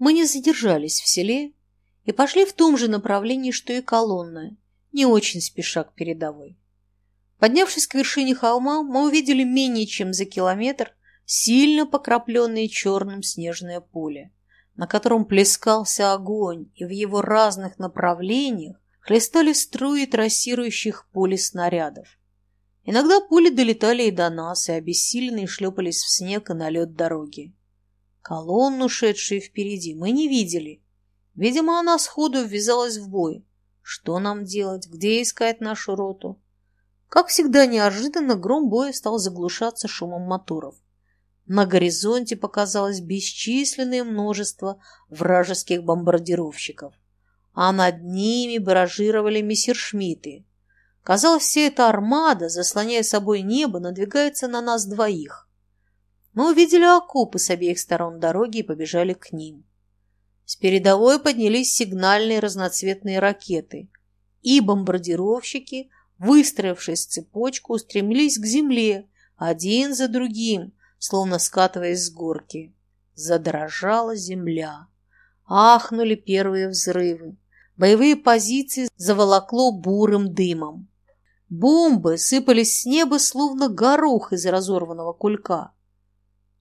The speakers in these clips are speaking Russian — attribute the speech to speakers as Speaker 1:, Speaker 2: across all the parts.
Speaker 1: Мы не задержались в селе и пошли в том же направлении, что и колонна, не очень спеша к передовой. Поднявшись к вершине холма, мы увидели менее чем за километр сильно покрапленное черным снежное поле, на котором плескался огонь, и в его разных направлениях хлестали струи трассирующих пули снарядов. Иногда пули долетали и до нас, и обессиленные шлепались в снег и на лед дороги. Колонну, шедшую впереди, мы не видели. Видимо, она сходу ввязалась в бой. Что нам делать? Где искать нашу роту? Как всегда неожиданно гром боя стал заглушаться шумом моторов. На горизонте показалось бесчисленное множество вражеских бомбардировщиков, а над ними баражировали мессершмитты. Казалось, вся эта армада, заслоняя собой небо, надвигается на нас двоих. Мы увидели окопы с обеих сторон дороги и побежали к ним. С передовой поднялись сигнальные разноцветные ракеты, и бомбардировщики, выстроившись в цепочку, устремились к земле, один за другим, словно скатываясь с горки. Задрожала земля. Ахнули первые взрывы. Боевые позиции заволокло бурым дымом. Бомбы сыпались с неба, словно горох из разорванного кулька.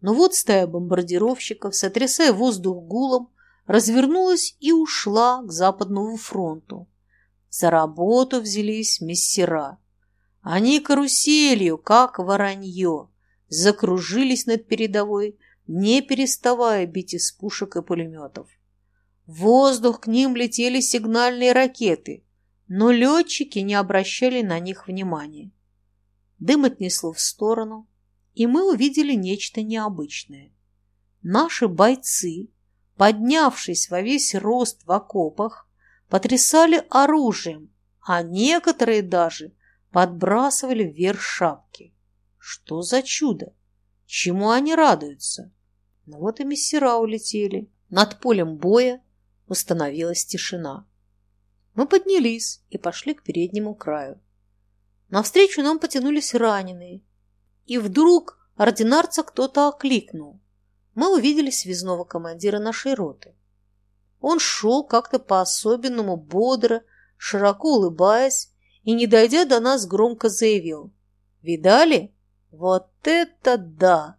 Speaker 1: Но вот стая бомбардировщиков, сотрясая воздух гулом, развернулась и ушла к Западному фронту. За работу взялись мессера. Они каруселью, как воронье, закружились над передовой, не переставая бить из пушек и пулеметов. В воздух к ним летели сигнальные ракеты, но летчики не обращали на них внимания. Дым отнесло в сторону, и мы увидели нечто необычное. Наши бойцы, поднявшись во весь рост в окопах, потрясали оружием, а некоторые даже подбрасывали вверх шапки. Что за чудо? Чему они радуются? Ну вот и мессера улетели. Над полем боя установилась тишина. Мы поднялись и пошли к переднему краю. Навстречу нам потянулись раненые. И вдруг ординарца кто-то окликнул. Мы увидели связного командира нашей роты. Он шел как-то по-особенному бодро, широко улыбаясь, и, не дойдя до нас, громко заявил. «Видали? Вот это да!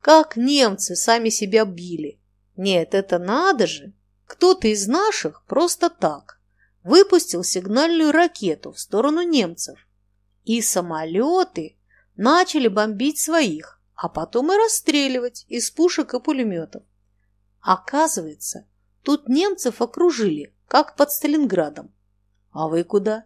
Speaker 1: Как немцы сами себя били! Нет, это надо же! Кто-то из наших просто так выпустил сигнальную ракету в сторону немцев, и самолеты начали бомбить своих, а потом и расстреливать из пушек и пулеметов. Оказывается, тут немцев окружили, как под Сталинградом. А вы куда?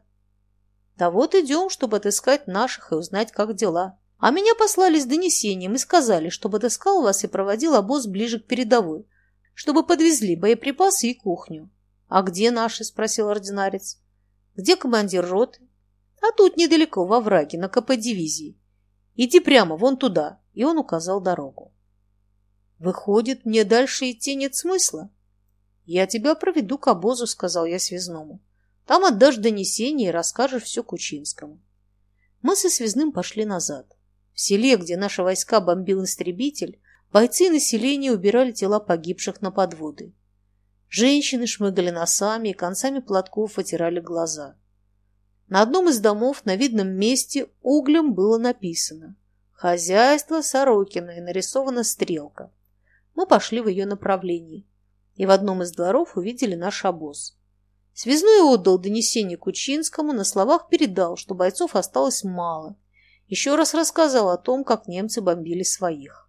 Speaker 1: Да вот идем, чтобы отыскать наших и узнать, как дела. А меня послали с донесением и сказали, чтобы отыскал вас и проводил обоз ближе к передовой, чтобы подвезли боеприпасы и кухню. «А где наши?» – спросил ординарец. «Где командир роты?» «А тут недалеко, во враге, на КП дивизии. Иди прямо, вон туда». И он указал дорогу. «Выходит, мне дальше идти нет смысла?» «Я тебя проведу к обозу», – сказал я связному. «Там отдашь донесение и расскажешь все Кучинскому». Мы со связным пошли назад. В селе, где наши войска бомбил истребитель, бойцы и население убирали тела погибших на подводы. Женщины шмыгали носами и концами платков вытирали глаза. На одном из домов на видном месте углем было написано «Хозяйство Сорокина» и нарисована стрелка. Мы пошли в ее направлении и в одном из дворов увидели наш обоз. Связной отдал донесение Кучинскому, на словах передал, что бойцов осталось мало. Еще раз рассказал о том, как немцы бомбили своих.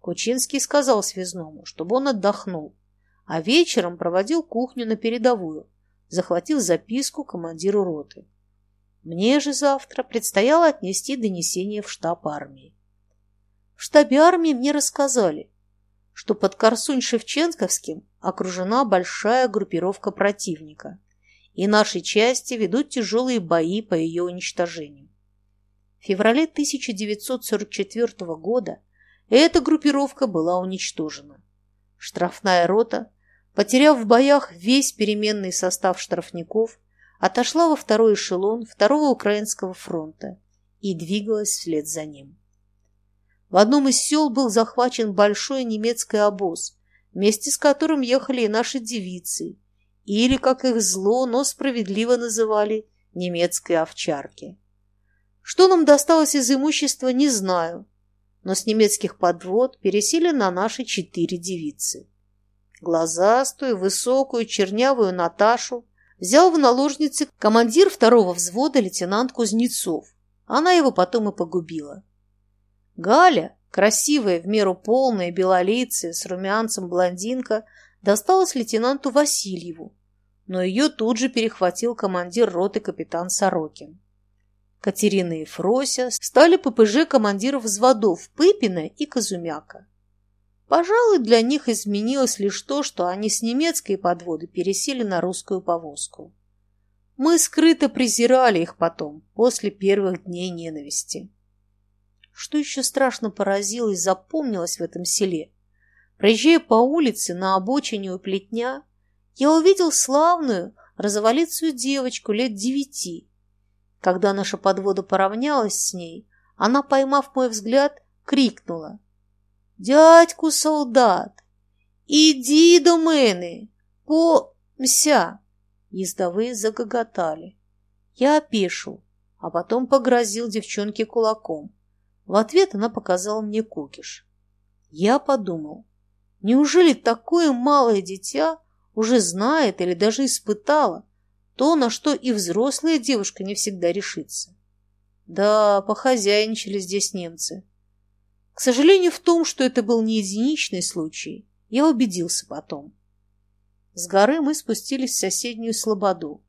Speaker 1: Кучинский сказал связному, чтобы он отдохнул, а вечером проводил кухню на передовую, захватил записку командиру роты. Мне же завтра предстояло отнести донесение в штаб армии. В штабе армии мне рассказали, что под Корсунь-Шевченковским окружена большая группировка противника, и наши части ведут тяжелые бои по ее уничтожению. В феврале 1944 года эта группировка была уничтожена. Штрафная рота потеряв в боях весь переменный состав штрафников, отошла во второй эшелон Второго Украинского фронта и двигалась вслед за ним. В одном из сел был захвачен большой немецкий обоз, вместе с которым ехали и наши девицы, или, как их зло, но справедливо называли, немецкой овчарки. Что нам досталось из имущества, не знаю, но с немецких подвод пересели на наши четыре девицы. Глазастую, высокую, чернявую Наташу взял в наложницы командир второго взвода лейтенант Кузнецов. Она его потом и погубила. Галя, красивая, в меру полная, белолицая, с румянцем блондинка, досталась лейтенанту Васильеву, но ее тут же перехватил командир роты капитан Сорокин. Катерина и Фрося стали ППЖ командиров взводов Пыпина и Казумяка. Пожалуй, для них изменилось лишь то, что они с немецкой подводы пересели на русскую повозку. Мы скрыто презирали их потом, после первых дней ненависти. Что еще страшно поразило и запомнилось в этом селе? Проезжая по улице на обочине у плетня, я увидел славную, розоволицую девочку лет девяти. Когда наша подвода поравнялась с ней, она, поймав мой взгляд, крикнула. Дядьку солдат, иди до мене, помся. Ездовые загоготали. Я опешил, а потом погрозил девчонке кулаком. В ответ она показала мне кукиш. Я подумал, неужели такое малое дитя уже знает или даже испытала то, на что и взрослая девушка не всегда решится? Да, похозяйничали здесь немцы. К сожалению, в том, что это был не единичный случай, я убедился потом. С горы мы спустились в соседнюю слободу.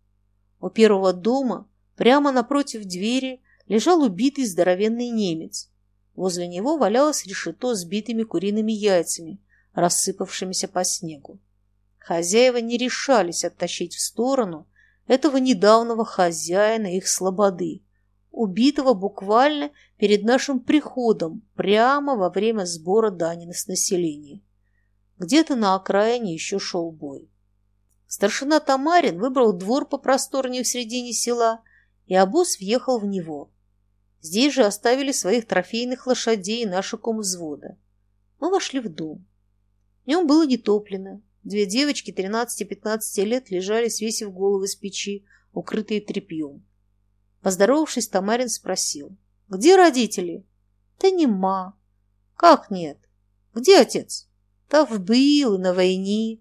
Speaker 1: У первого дома, прямо напротив двери, лежал убитый здоровенный немец. Возле него валялось решето с битыми куриными яйцами, рассыпавшимися по снегу. Хозяева не решались оттащить в сторону этого недавнего хозяина их слободы, убитого буквально перед нашим приходом, прямо во время сбора дани с населения. Где-то на окраине еще шел бой. Старшина Тамарин выбрал двор попросторнее в середине села, и обоз въехал в него. Здесь же оставили своих трофейных лошадей наши комвзвода. Мы вошли в дом. В нем было не топлено. Две девочки 13-15 лет лежали, свесив головы с печи, укрытые тряпьем. Поздоровавшись, Тамарин спросил. «Где родители?» «Да нема». «Как нет? Где отец?» «Да вбил на войне».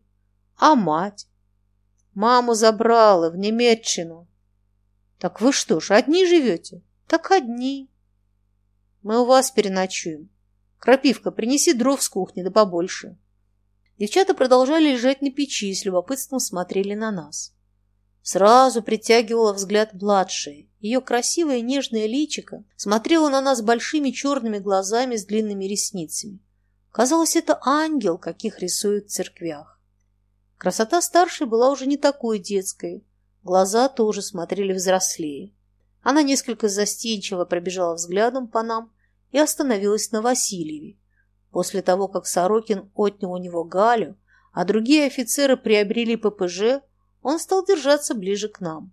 Speaker 1: «А мать?» «Маму забрала в Немеччину». «Так вы что ж, одни живете?» «Так одни». «Мы у вас переночуем. Крапивка, принеси дров с кухни, да побольше». Девчата продолжали лежать на печи и с любопытством смотрели на нас. Сразу притягивала взгляд младшей. Ее красивое нежное личико смотрело на нас большими черными глазами с длинными ресницами. Казалось, это ангел, каких рисуют в церквях. Красота старшей была уже не такой детской. Глаза тоже смотрели взрослее. Она несколько застенчиво пробежала взглядом по нам и остановилась на Васильеве. После того, как Сорокин отнял у него Галю, а другие офицеры приобрели ППЖ, он стал держаться ближе к нам.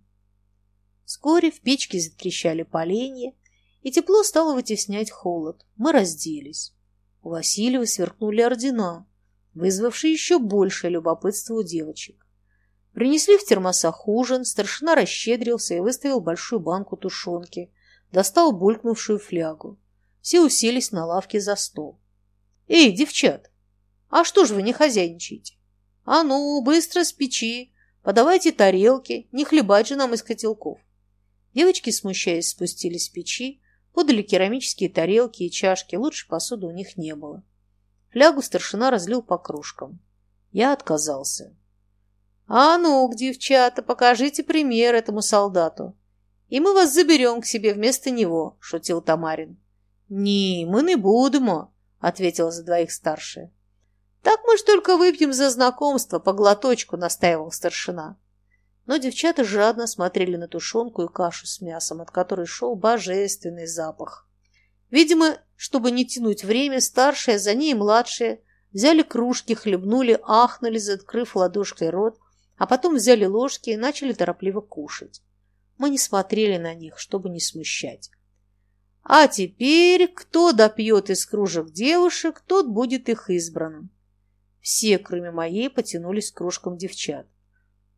Speaker 1: Вскоре в печке затрещали поленья, и тепло стало вытеснять холод. Мы разделись. У Васильева сверкнули ордена, вызвавшие еще большее любопытство у девочек. Принесли в термосах ужин, старшина расщедрился и выставил большую банку тушенки, достал булькнувшую флягу. Все уселись на лавке за стол. «Эй, девчат, а что ж вы не хозяйничаете? А ну, быстро с печи, Подавайте тарелки, не хлебать же нам из котелков. Девочки, смущаясь, спустились с печи, подали керамические тарелки и чашки, лучше посуды у них не было. Флягу старшина разлил по кружкам. Я отказался. «А ну девчата, покажите пример этому солдату, и мы вас заберем к себе вместо него», — шутил Тамарин. «Не, мы не будем», — ответила за двоих старшая. «Так мы ж только выпьем за знакомство, по глоточку», — настаивал старшина. Но девчата жадно смотрели на тушенку и кашу с мясом, от которой шел божественный запах. Видимо, чтобы не тянуть время, старшая, за ней младшая, взяли кружки, хлебнули, ахнули, закрыв ладошкой рот, а потом взяли ложки и начали торопливо кушать. Мы не смотрели на них, чтобы не смущать. А теперь кто допьет из кружек девушек, тот будет их избранным. Все, кроме моей, потянулись к кружкам девчат.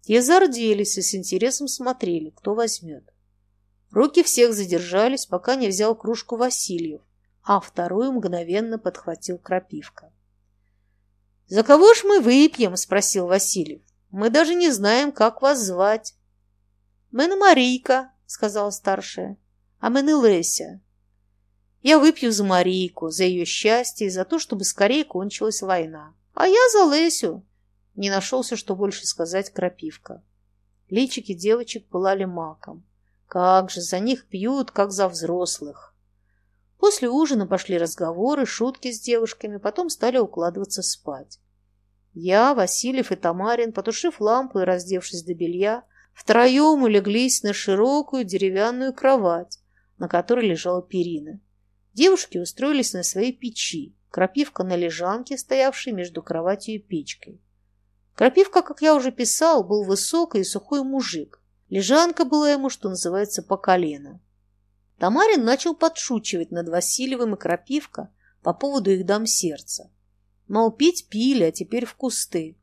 Speaker 1: Те зарделись и с интересом смотрели, кто возьмет. Руки всех задержались, пока не взял кружку Васильев, а вторую мгновенно подхватил Крапивка. «За кого ж мы выпьем?» – спросил Васильев. «Мы даже не знаем, как вас звать». «Мы на Марийка», – сказала старшая. «А мы Леся». «Я выпью за Марийку, за ее счастье и за то, чтобы скорее кончилась война. А я за Лесю», – не нашелся, что больше сказать Крапивка. Личики девочек пылали маком. Как же, за них пьют, как за взрослых. После ужина пошли разговоры, шутки с девушками, потом стали укладываться спать. Я, Васильев и Тамарин, потушив лампу и раздевшись до белья, втроем улеглись на широкую деревянную кровать, на которой лежала перина. Девушки устроились на своей печи, крапивка на лежанке, стоявшей между кроватью и печкой. Крапивка, как я уже писал, был высокий и сухой мужик. Лежанка была ему, что называется, по колено. Тамарин начал подшучивать над Васильевым и Крапивко по поводу их дам сердца. Мол, пить пили, а теперь в кусты.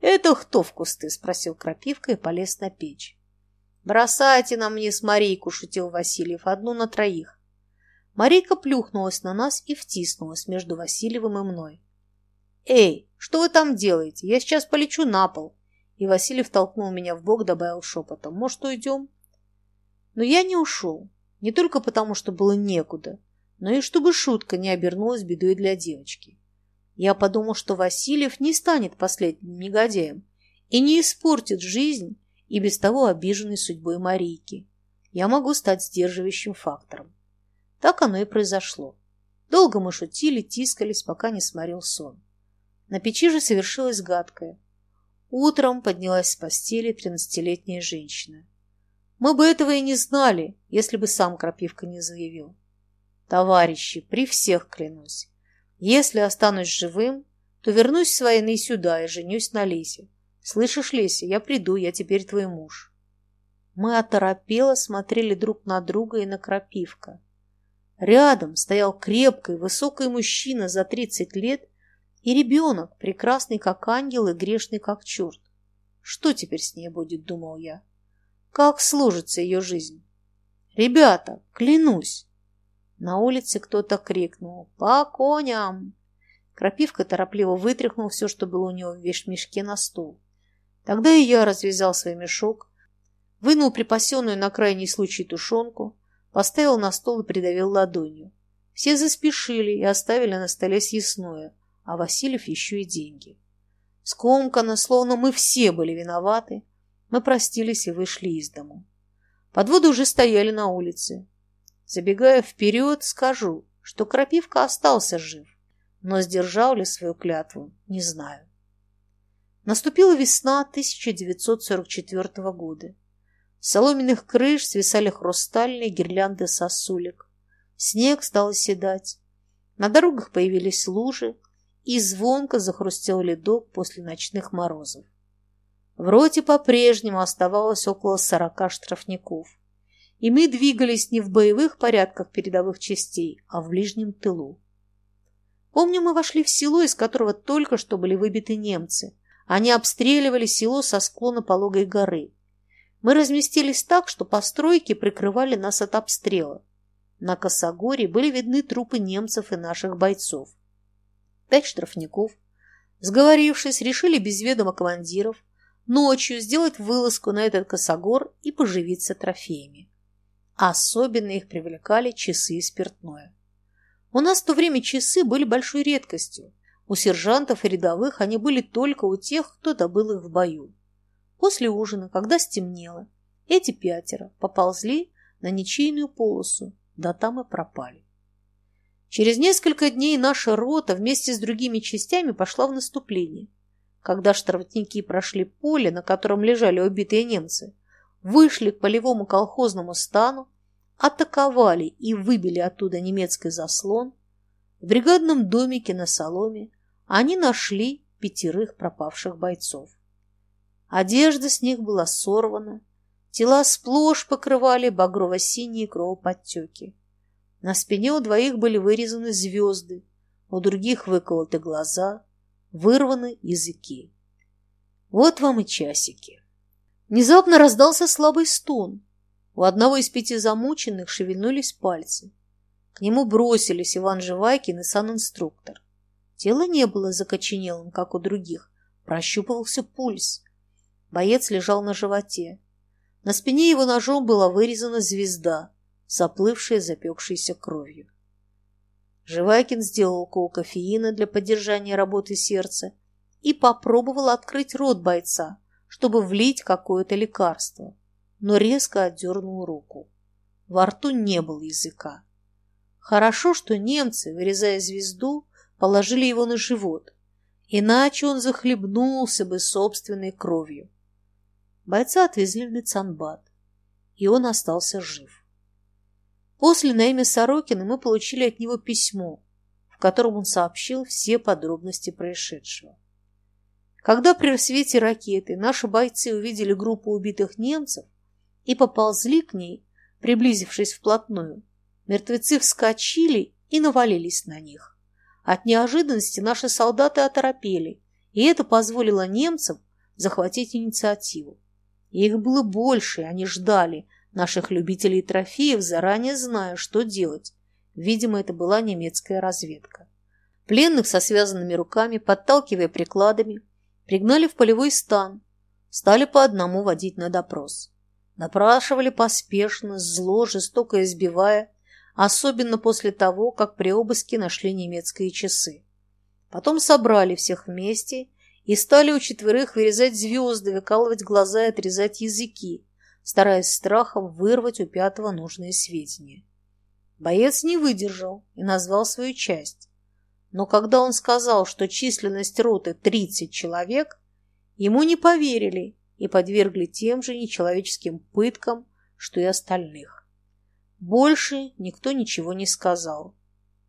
Speaker 1: «Это кто в кусты?» – спросил Крапивка и полез на печь. «Бросайте нам мне с Марийку», – шутил Васильев, – «одну на троих». Марийка плюхнулась на нас и втиснулась между Васильевым и мной. «Эй, что вы там делаете? Я сейчас полечу на пол». И Васильев толкнул меня в бок, добавил шепотом. «Может, уйдем?» Но я не ушел. Не только потому, что было некуда, но и чтобы шутка не обернулась бедой для девочки. Я подумал, что Васильев не станет последним негодяем и не испортит жизнь и без того обиженной судьбой Марийки. Я могу стать сдерживающим фактором. Так оно и произошло. Долго мы шутили, тискались, пока не сморил сон. На печи же совершилось гадкое. Утром поднялась с постели тринадцатилетняя женщина. Мы бы этого и не знали, если бы сам Крапивка не заявил. Товарищи, при всех клянусь, если останусь живым, то вернусь с войны сюда и женюсь на Лесе. Слышишь, Леся, я приду, я теперь твой муж. Мы оторопело смотрели друг на друга и на Крапивка. Рядом стоял крепкий, высокий мужчина за тридцать лет и ребенок, прекрасный как ангел и грешный как черт. Что теперь с ней будет, думал я. Как сложится ее жизнь? Ребята, клянусь! На улице кто-то крикнул «По коням!». Крапивка торопливо вытряхнул все, что было у него в вешмешке на стол. Тогда и я развязал свой мешок, вынул припасенную на крайний случай тушенку, поставил на стол и придавил ладонью. Все заспешили и оставили на столе съестное, а Васильев еще и деньги. Скомканно, словно мы все были виноваты, мы простились и вышли из дому. Подводы уже стояли на улице. Забегая вперед, скажу, что Крапивка остался жив, но сдержал ли свою клятву, не знаю. Наступила весна 1944 года. С соломенных крыш свисали хрустальные гирлянды сосулек. Снег стал оседать. На дорогах появились лужи, и звонко захрустел ледок после ночных морозов. В роте по-прежнему оставалось около сорока штрафников, и мы двигались не в боевых порядках передовых частей, а в ближнем тылу. Помню, мы вошли в село, из которого только что были выбиты немцы. Они обстреливали село со склона пологой горы. Мы разместились так, что постройки прикрывали нас от обстрела. На Косогоре были видны трупы немцев и наших бойцов. Пять штрафников, сговорившись, решили без ведома командиров ночью сделать вылазку на этот косогор и поживиться трофеями. Особенно их привлекали часы и спиртное. У нас в то время часы были большой редкостью. У сержантов и рядовых они были только у тех, кто добыл их в бою. После ужина, когда стемнело, эти пятеро поползли на ничейную полосу, да там и пропали. Через несколько дней наша рота вместе с другими частями пошла в наступление – когда штрафники прошли поле, на котором лежали убитые немцы, вышли к полевому колхозному стану, атаковали и выбили оттуда немецкий заслон, в бригадном домике на соломе они нашли пятерых пропавших бойцов. Одежда с них была сорвана, тела сплошь покрывали багрово-синие кровоподтеки. На спине у двоих были вырезаны звезды, у других выколоты глаза, вырваны языки. Вот вам и часики. Внезапно раздался слабый стон. У одного из пяти замученных шевельнулись пальцы. К нему бросились Иван Живайкин и санинструктор. Тело не было закоченелым, как у других. Прощупывался пульс. Боец лежал на животе. На спине его ножом была вырезана звезда, заплывшая запекшейся кровью. Живайкин сделал укол кофеина для поддержания работы сердца и попробовал открыть рот бойца, чтобы влить какое-то лекарство, но резко отдернул руку. Во рту не было языка. Хорошо, что немцы, вырезая звезду, положили его на живот, иначе он захлебнулся бы собственной кровью. Бойца отвезли в медсанбат, и он остался жив. После на имя Сорокина мы получили от него письмо, в котором он сообщил все подробности происшедшего. Когда при рассвете ракеты наши бойцы увидели группу убитых немцев и поползли к ней, приблизившись вплотную, мертвецы вскочили и навалились на них. От неожиданности наши солдаты оторопели, и это позволило немцам захватить инициативу. Их было больше, они ждали наших любителей трофеев, заранее зная, что делать. Видимо, это была немецкая разведка. Пленных со связанными руками, подталкивая прикладами, Пригнали в полевой стан, стали по одному водить на допрос. Допрашивали поспешно, зло, жестоко избивая, особенно после того, как при обыске нашли немецкие часы. Потом собрали всех вместе и стали у четверых вырезать звезды, выкалывать глаза и отрезать языки, стараясь страхом вырвать у пятого нужные сведения. Боец не выдержал и назвал свою часть. Но когда он сказал, что численность роты 30 человек, ему не поверили и подвергли тем же нечеловеческим пыткам, что и остальных. Больше никто ничего не сказал.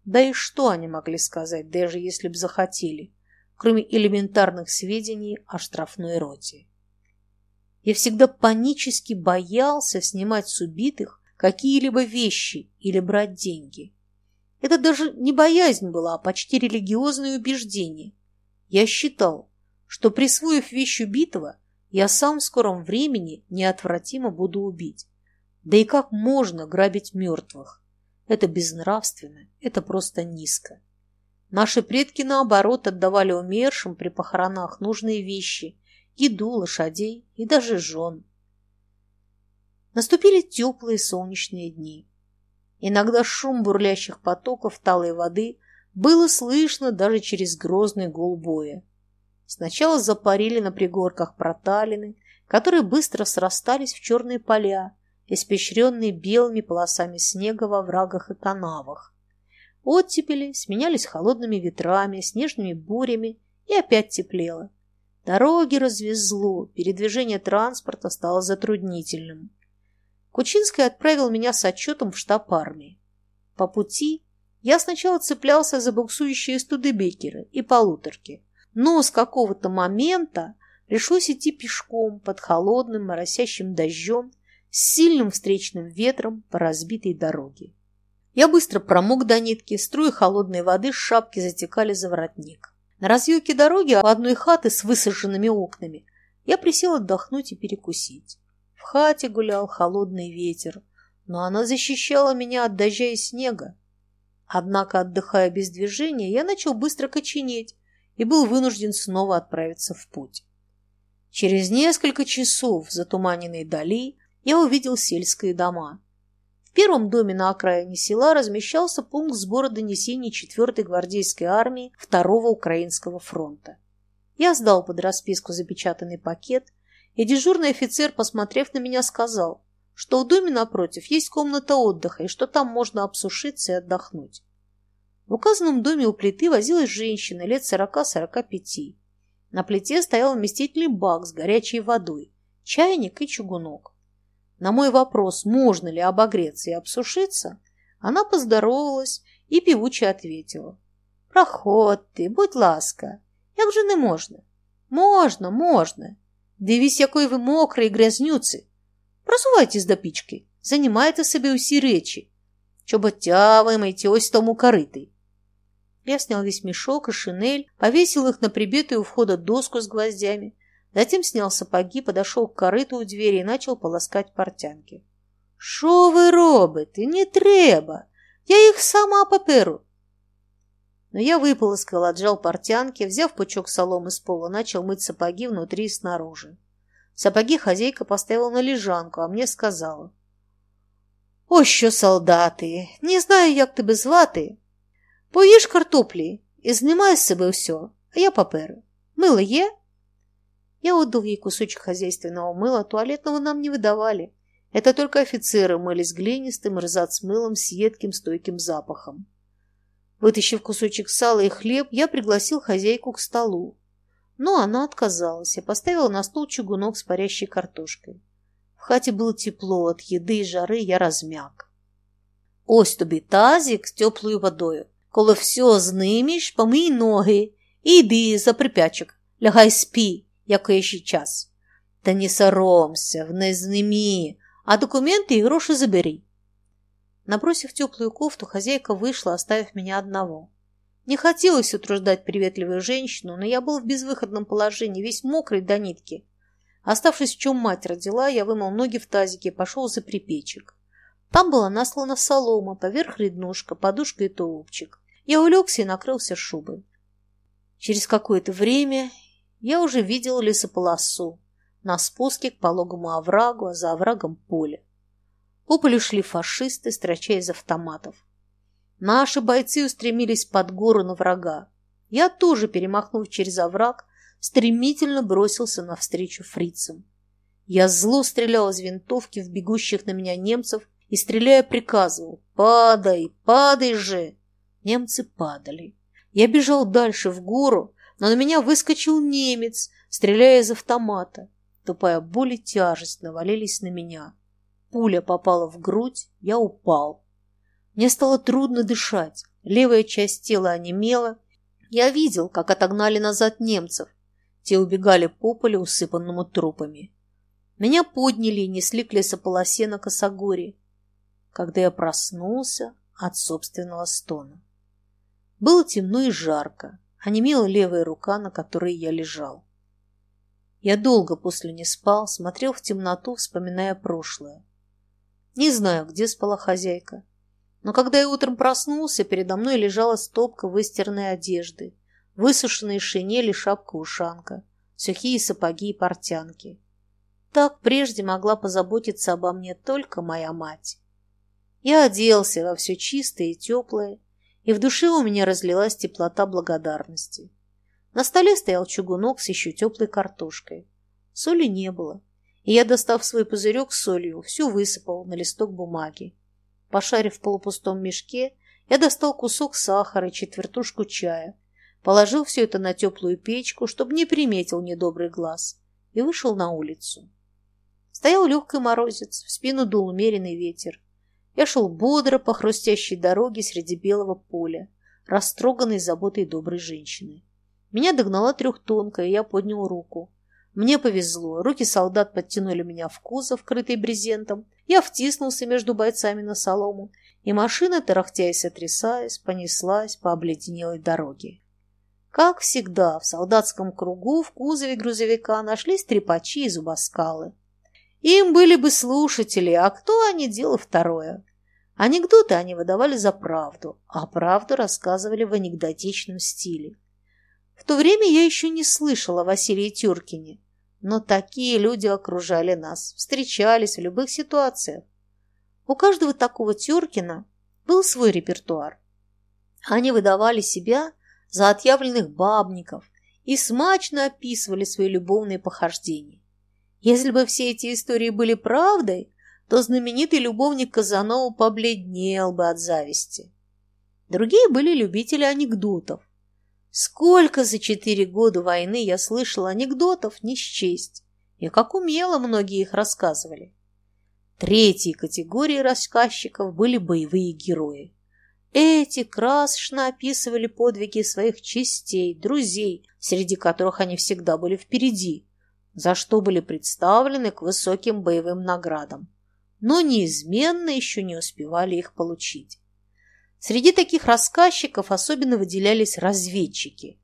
Speaker 1: Да и что они могли сказать, даже если б захотели, кроме элементарных сведений о штрафной роте? Я всегда панически боялся снимать с убитых какие-либо вещи или брать деньги. Это даже не боязнь была, а почти религиозное убеждение. Я считал, что, присвоив вещь убитого, я сам в скором времени неотвратимо буду убить. Да и как можно грабить мертвых? Это безнравственно, это просто низко. Наши предки, наоборот, отдавали умершим при похоронах нужные вещи, еду, лошадей и даже жен. Наступили теплые солнечные дни. Иногда шум бурлящих потоков талой воды было слышно даже через грозный гул боя. Сначала запарили на пригорках проталины, которые быстро срастались в черные поля, испещренные белыми полосами снега во врагах и канавах. Оттепели сменялись холодными ветрами, снежными бурями, и опять теплело. Дороги развезло, передвижение транспорта стало затруднительным. Кучинский отправил меня с отчетом в штаб армии. По пути я сначала цеплялся за буксующие студебекеры и полуторки, но с какого-то момента пришлось идти пешком под холодным моросящим дождем с сильным встречным ветром по разбитой дороге. Я быстро промок до нитки, струи холодной воды с шапки затекали за воротник. На развилке дороги у одной хаты с высаженными окнами я присел отдохнуть и перекусить. В хате гулял холодный ветер, но она защищала меня от дождя и снега. Однако, отдыхая без движения, я начал быстро коченеть и был вынужден снова отправиться в путь. Через несколько часов в затуманенной дали я увидел сельские дома. Первом доме на окраине села размещался пункт сбора донесений 4-й гвардейской армии 2-го Украинского фронта. Я сдал под расписку запечатанный пакет – и дежурный офицер, посмотрев на меня, сказал, что в доме напротив есть комната отдыха и что там можно обсушиться и отдохнуть. В указанном доме у плиты возилась женщина лет сорока-сорока пяти. На плите стоял вместительный бак с горячей водой, чайник и чугунок. На мой вопрос, можно ли обогреться и обсушиться, она поздоровалась и певуче ответила. «Проход ты, будь ласка, як же не можна?» «Можно, можно. Дивись, якої ви мокрі грязнюці. Просувайтесь до пічки, займайте собі усі речі. Чоботя вимийте ось тому карити. Я снял весь мешок и шинель, повесил их на прибитую у входа доску с гвоздями, затем снял сапоги, подошел к корыту у двери и начал полоскать портянки. «Шо ви робите? Не треба! Я их сама поперу!» Но я выполоскал, отжал портянки, взяв пучок соломы с пола, начал мыть сапоги внутри и снаружи. Сапоги хозяйка поставила на лежанку, а мне сказала. «Ось що, солдати, не знаю, як тебе звати. Поїж картоплі і знімай з себе все, а я папери. Мыло є?» Я отдал ей кусочек хозяйственного мыла, туалетного нам не выдавали. Это только офицеры мылись глинистым рзац-мылом с едким стойким запахом. Вытащив кусочек сала и хлеб, я пригласил хозяйку к столу. Но она отказалась и поставила на стол чугунок с парящей картошкой. В хате было тепло, от еды и жары я размяк. Ось тобі тазик з теплою водою. Коли все знимеш, помий ноги і йди за припячок, лягай спі, як ще час. Та не соромся, вниз зними, а документы и гроши забери. Набросив теплую кофту, хозяйка вышла, оставив меня одного. Не хотелось утруждать приветливую женщину, но я был в безвыходном положении, весь мокрый до нитки. Оставшись в чем мать родила, я вымыл ноги в тазике и пошел за припечек. Там была наслана солома, поверх реднушка, подушка и тулупчик. Я улегся и накрылся шубой. Через какое-то время я уже видел лесополосу на спуске к пологому оврагу, а за оврагом поле. По полю шли фашисты, строча из автоматов. Наши бойцы устремились под гору на врага. Я тоже, перемахнув через овраг, стремительно бросился навстречу фрицам. Я зло стрелял из винтовки в бегущих на меня немцев и, стреляя, приказывал «Падай, падай же!» Немцы падали. Я бежал дальше в гору, но на меня выскочил немец, стреляя из автомата. Тупая боль и тяжесть навалились на меня. Пуля попала в грудь, я упал. Мне стало трудно дышать, левая часть тела онемела. Я видел, как отогнали назад немцев. Те убегали по полю, усыпанному трупами. Меня подняли и несли к лесополосе на косогоре, когда я проснулся от собственного стона. Было темно и жарко, онемела левая рука, на которой я лежал. Я долго после не спал, смотрел в темноту, вспоминая прошлое. Не знаю, где спала хозяйка. Но когда я утром проснулся, передо мной лежала стопка выстиранной одежды, высушенные шинели, шапка-ушанка, сухие сапоги и портянки. Так прежде могла позаботиться обо мне только моя мать. Я оделся во все чистое и теплое, и в душе у меня разлилась теплота благодарности. На столе стоял чугунок с еще теплой картошкой. Соли не было, и я, достав свой пузырек с солью, всю высыпал на листок бумаги. Пошарив в полупустом мешке, я достал кусок сахара и четвертушку чая, положил все это на теплую печку, чтобы не приметил недобрый глаз, и вышел на улицу. Стоял легкий морозец, в спину дул умеренный ветер. Я шел бодро по хрустящей дороге среди белого поля, растроганной заботой доброй женщины. Меня догнала трехтонка, и я поднял руку. Мне повезло. Руки солдат подтянули меня в кузов, крытый брезентом. Я втиснулся между бойцами на солому, и машина, тарахтя и сотрясаясь, понеслась по обледенелой дороге. Как всегда, в солдатском кругу в кузове грузовика нашлись трепачи и зубоскалы. Им были бы слушатели, а кто они, дело второе. Анекдоты они выдавали за правду, а правду рассказывали в анекдотичном стиле. В то время я еще не слышала о Василии Тюркине, но такие люди окружали нас, встречались в любых ситуациях. У каждого такого Тюркина был свой репертуар. Они выдавали себя за отъявленных бабников и смачно описывали свои любовные похождения. Если бы все эти истории были правдой, то знаменитый любовник Казанова побледнел бы от зависти. Другие были любители анекдотов, Сколько за четыре года войны я слышала анекдотов не счесть, и как умело многие их рассказывали. Третьей категорией рассказчиков были боевые герои. Эти красочно описывали подвиги своих частей, друзей, среди которых они всегда были впереди, за что были представлены к высоким боевым наградам, но неизменно еще не успевали их получить. Среди таких рассказчиков особенно выделялись разведчики.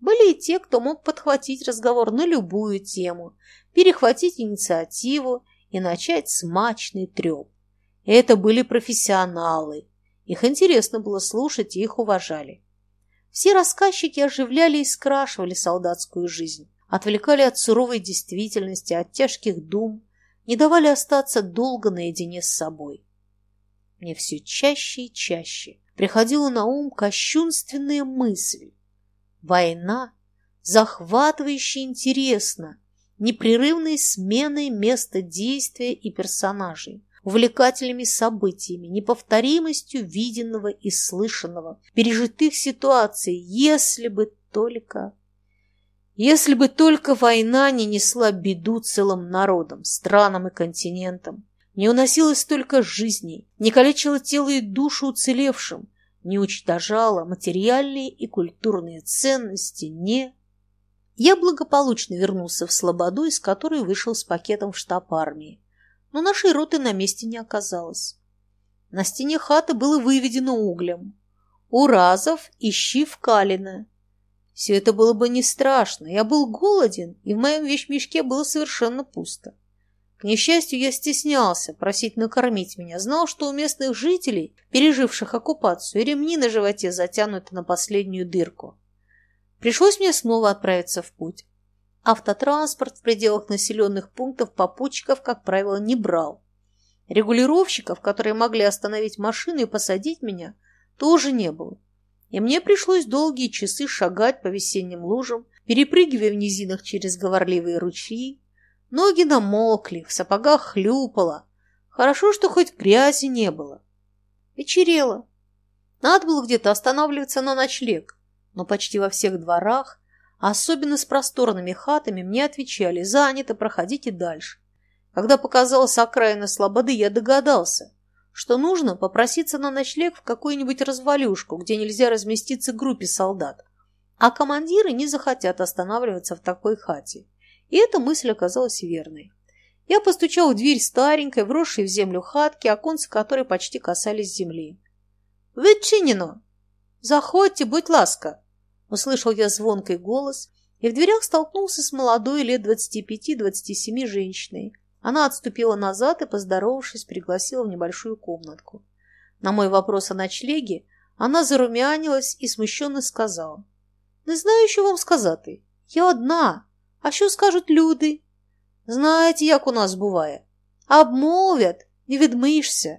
Speaker 1: Были и те, кто мог подхватить разговор на любую тему, перехватить инициативу и начать смачный треп. Это были профессионалы. Их интересно было слушать и их уважали. Все рассказчики оживляли и скрашивали солдатскую жизнь, отвлекали от суровой действительности, от тяжких дум, не давали остаться долго наедине с собой. Мне все чаще и чаще приходила на ум кощунственная мысль. Война захватывающе интересна, непрерывной сменой места действия и персонажей, увлекательными событиями, неповторимостью виденного и слышанного, пережитых ситуаций, если бы только... Если бы только война не несла беду целым народам, странам и континентам, не уносила столько жизней, не калечила тело и душу уцелевшим, не уничтожала материальные и культурные ценности, не... Я благополучно вернулся в Слободу, из которой вышел с пакетом в штаб армии. Но нашей роты на месте не оказалось. На стене хаты было выведено углем. «Уразов, ищи в Калино». Все это было бы не страшно. Я был голоден, и в моем вещмешке было совершенно пусто. К несчастью, я стеснялся просить накормить меня, знал, что у местных жителей, переживших оккупацию, ремни на животе затянуты на последнюю дырку. Пришлось мне снова отправиться в путь. Автотранспорт в пределах населенных пунктов попутчиков, как правило, не брал. Регулировщиков, которые могли остановить машину и посадить меня, тоже не было. И мне пришлось долгие часы шагать по весенним лужам, перепрыгивая в низинах через говорливые ручьи, Ноги намокли, в сапогах хлюпало. Хорошо, что хоть грязи не было. Вечерело. Надо было где-то останавливаться на ночлег, но почти во всех дворах, особенно с просторными хатами, мне отвечали «занято, проходите дальше». Когда показалась окраина слободы, я догадался, что нужно попроситься на ночлег в какую-нибудь развалюшку, где нельзя разместиться группе солдат, а командиры не захотят останавливаться в такой хате. И эта мысль оказалась верной. Я постучал в дверь старенькой, вросшей в землю хатки, оконцы которой почти касались земли. «Вычинено! Заходьте, будь ласка!» Услышал я звонкий голос и в дверях столкнулся с молодой лет двадцати пяти-двадцати семи женщиной. Она отступила назад и, поздоровавшись, пригласила в небольшую комнатку. На мой вопрос о ночлеге она зарумянилась и смущенно сказала. «Не знаю, що вам сказати. Я одна, а що скажуть люди? Знаєте, як у нас буває? Обмовят, не відмишся.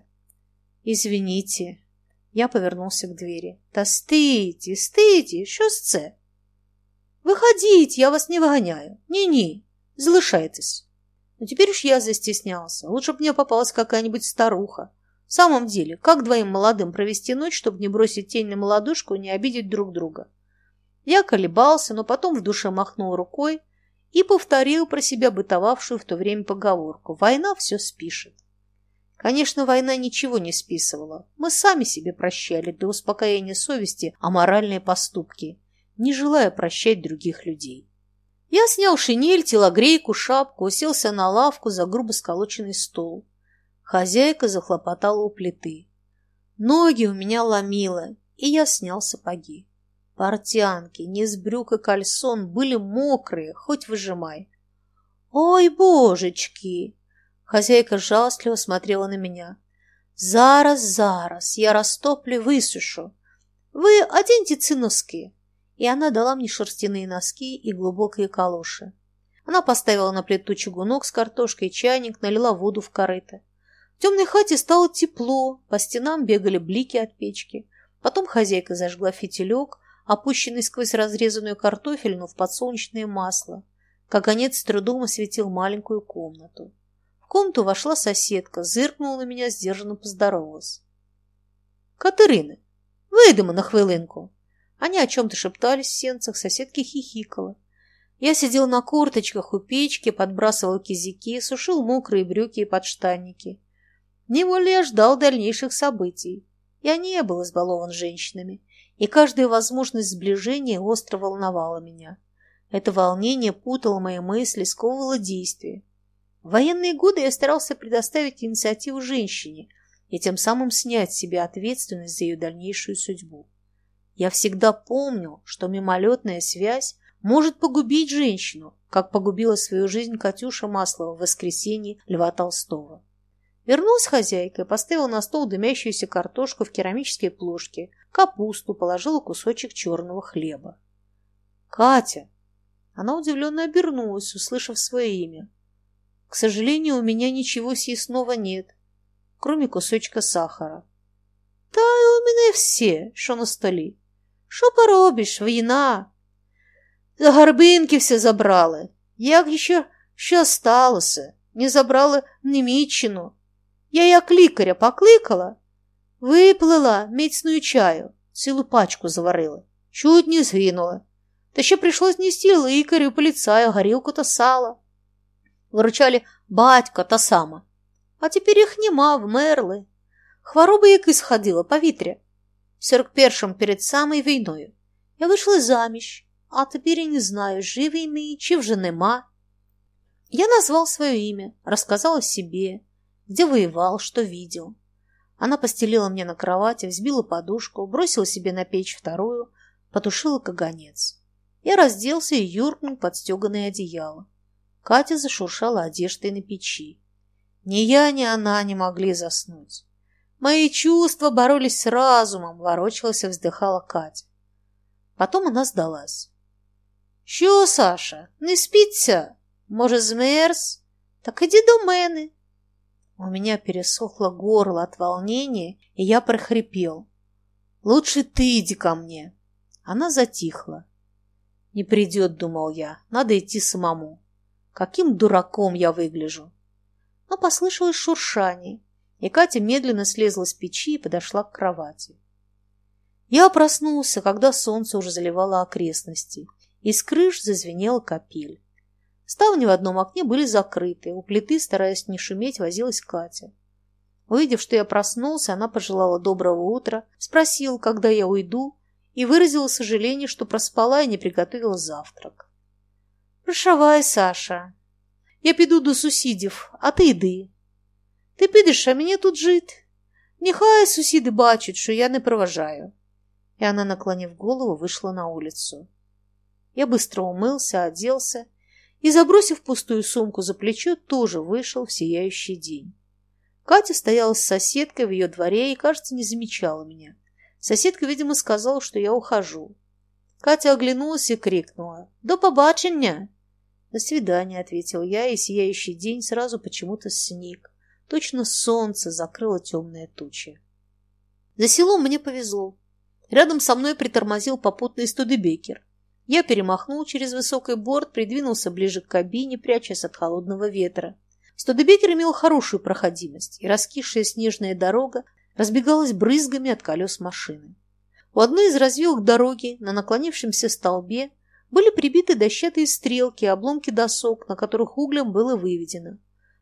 Speaker 1: Извините. Я повернулся к двери. Та стийте, стийте, що з це? Выходите, я вас не выгоняю. Не-не, залишайтесь. Но теперь уж я застеснялся. Лучше бы мне попалась какая-нибудь старуха. В самом деле, как двоим молодым провести ночь, чтобы не бросить тень на молодушку и не обидеть друг друга? Я колебался, но потом в душе махнул рукой и повторил про себя бытовавшую в то время поговорку «Война все спишет». Конечно, война ничего не списывала. Мы сами себе прощали для успокоения совести аморальные поступки, не желая прощать других людей. Я снял шинель, телогрейку, шапку, уселся на лавку за грубо сколоченный стол. Хозяйка захлопотала у плиты. Ноги у меня ломило, и я снял сапоги. Портянки, низ брюк и кальсон были мокрые, хоть выжимай. «Ой, божечки!» Хозяйка жалостливо смотрела на меня. «Зараз, зараз, я растоплю, высушу. Вы оденьте циновские». И она дала мне шерстяные носки и глубокие калоши. Она поставила на плиту чугунок с картошкой, чайник, налила воду в корыто. В темной хате стало тепло, по стенам бегали блики от печки. Потом хозяйка зажгла фитилек, опущенный сквозь разрезанную картофельну в подсолнечное масло. Каганец с трудом осветил маленькую комнату. В комнату вошла соседка, зыркнула на меня, сдержанно поздоровалась. «Катерина, выйдемо на хвилинку!» Они о чем-то шептались в сенцах, соседки хихикала. Я сидел на курточках у печки, подбрасывал кизики, сушил мокрые брюки и подштанники. Неволе ждал дальнейших событий. Я не был избалован женщинами и каждая возможность сближения остро волновала меня. Это волнение путало мои мысли, сковывало действия. В военные годы я старался предоставить инициативу женщине, и тем самым снять с себя ответственность за ее дальнейшую судьбу. Я всегда помнил, что мимолетная связь может погубить женщину, как погубила свою жизнь Катюша Маслова в воскресенье Льва Толстого. Вернулась хозяйка и поставила на стол дымящуюся картошку в керамической плошке, капусту, положила кусочек черного хлеба. «Катя!» Она удивленно обернулась, услышав свое имя. «К сожалению, у меня ничего съестного нет, кроме кусочка сахара». «Та й у мене все, що на столі. Що поробиш, війна?» Гарбинки все забрали. Як ще що сталося? Не забрали Неміччину. Я як лікаря покликала, виплила міцною чаю, цілу пачку заварила. Чуть не згинула. Та ще прийшлось нести лікарю, поліцаю, горілку та сало. Виручали батька та сама. А тепер їх нема, вмерли. Хвороба якась ходила, повітря. В 41-м перед самою війною. Я вийшла заміж, а тепер я не знаю, живий мій чи вже нема. Я назвал свое имя, рассказал о себе, где воевал, что видел. Она постелила мне на кровати, взбила подушку, бросила себе на печь вторую, потушила каганец. Я разделся и юркнул под стеганое одеяло. Катя зашуршала одеждой на печи. Ни я, ни она не могли заснуть. Мои чувства боролись с разумом, ворочалась и вздыхала Катя. Потом она сдалась. Що, Саша, не спится? Может, змерз? Так иди до мене. У меня пересохло горло от волнения, и я прохрипел. «Лучше ты иди ко мне». Она затихла. «Не придет», — думал я, — «надо идти самому». Каким дураком я выгляжу. Но послышалось шуршание, и Катя медленно слезла с печи и подошла к кровати. Я проснулся, когда солнце уже заливало окрестности. Из крыш зазвенела капель. Ставни в одном окне были закрыты. У плиты, стараясь не шуметь, возилась Катя. Увидев, что я проснулся, она пожелала доброго утра, спросила, когда я уйду, и выразила сожаление, что проспала и не приготовила завтрак. «Прошавай, Саша. Я піду до сусідів, а ти йди. Ти підеш, а мені тут жити. Нехай сусіди бачать, що я не провожаю». И она, наклонив голову, вышла на улицу. Я быстро умылся, оделся и, забросив пустую сумку за плечо, тоже вышел в сияющий день. Катя стояла с соседкой в ее дворе и, кажется, не замечала меня. Соседка, видимо, сказала, что я ухожу. Катя оглянулась и крикнула «До побачення!» «До свидания», — ответил я, и сияющий день сразу почему-то сник. Точно солнце закрыло темные тучи. За селом мне повезло. Рядом со мной притормозил попутный студебекер. Я перемахнул через высокий борт, придвинулся ближе к кабине, прячась от холодного ветра. Студебекер имел хорошую проходимость, и раскисшая снежная дорога разбегалась брызгами от колес машины. У одной из развилок дороги на наклонившемся столбе были прибиты дощатые стрелки и обломки досок, на которых углем было выведено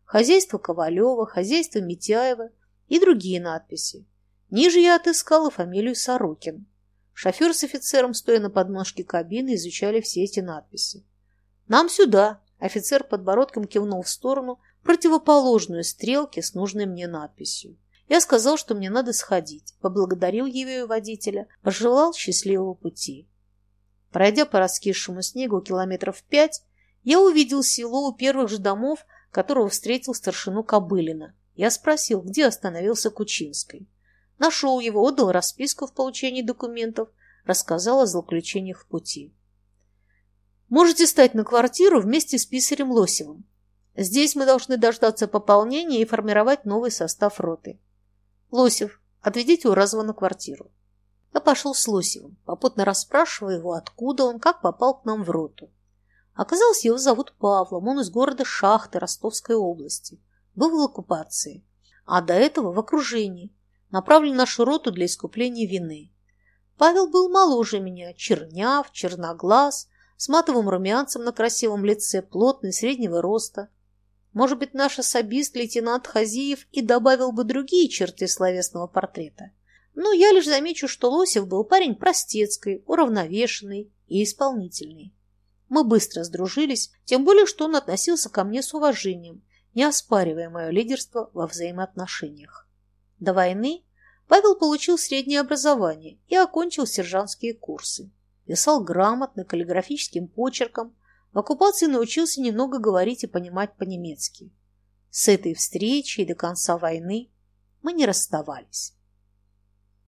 Speaker 1: «Хозяйство Ковалева», «Хозяйство Митяева» и другие надписи. Ниже я отыскала фамилию Сорокин. Шофер с офицером, стоя на подножке кабины, изучали все эти надписи. «Нам сюда!» – офицер подбородком кивнул в сторону, противоположную стрелке с нужной мне надписью. Я сказал, что мне надо сходить, поблагодарил его и водителя, пожелал счастливого пути. Пройдя по раскисшему снегу километров пять, я увидел село у первых же домов, которого встретил старшину Кобылина. Я спросил, где остановился Кучинской. Нашел его, отдал расписку в получении документов, рассказал о злоключениях в пути. Можете стать на квартиру вместе с писарем Лосевым. Здесь мы должны дождаться пополнения и формировать новый состав роты. Лосев, отведите Уразова на квартиру. Я пошел с Лосевым, попутно расспрашивая его, откуда он, как попал к нам в роту. Оказалось, его зовут Павлом, он из города Шахты Ростовской области. Был в оккупации, а до этого в окружении, направлен нашу роту для искупления вины. Павел был моложе меня, черняв, черноглаз, с матовым румянцем на красивом лице, плотный, среднего роста. Может быть, наш особист, лейтенант Хазиев, и добавил бы другие черты словесного портрета. Но я лишь замечу, что Лосев был парень простецкий, уравновешенный и исполнительный. Мы быстро сдружились, тем более, что он относился ко мне с уважением, не оспаривая мое лидерство во взаимоотношениях. До войны Павел получил среднее образование и окончил сержантские курсы. Писал грамотно, каллиграфическим почерком. В оккупации научился немного говорить и понимать по-немецки. С этой встречи и до конца войны мы не расставались.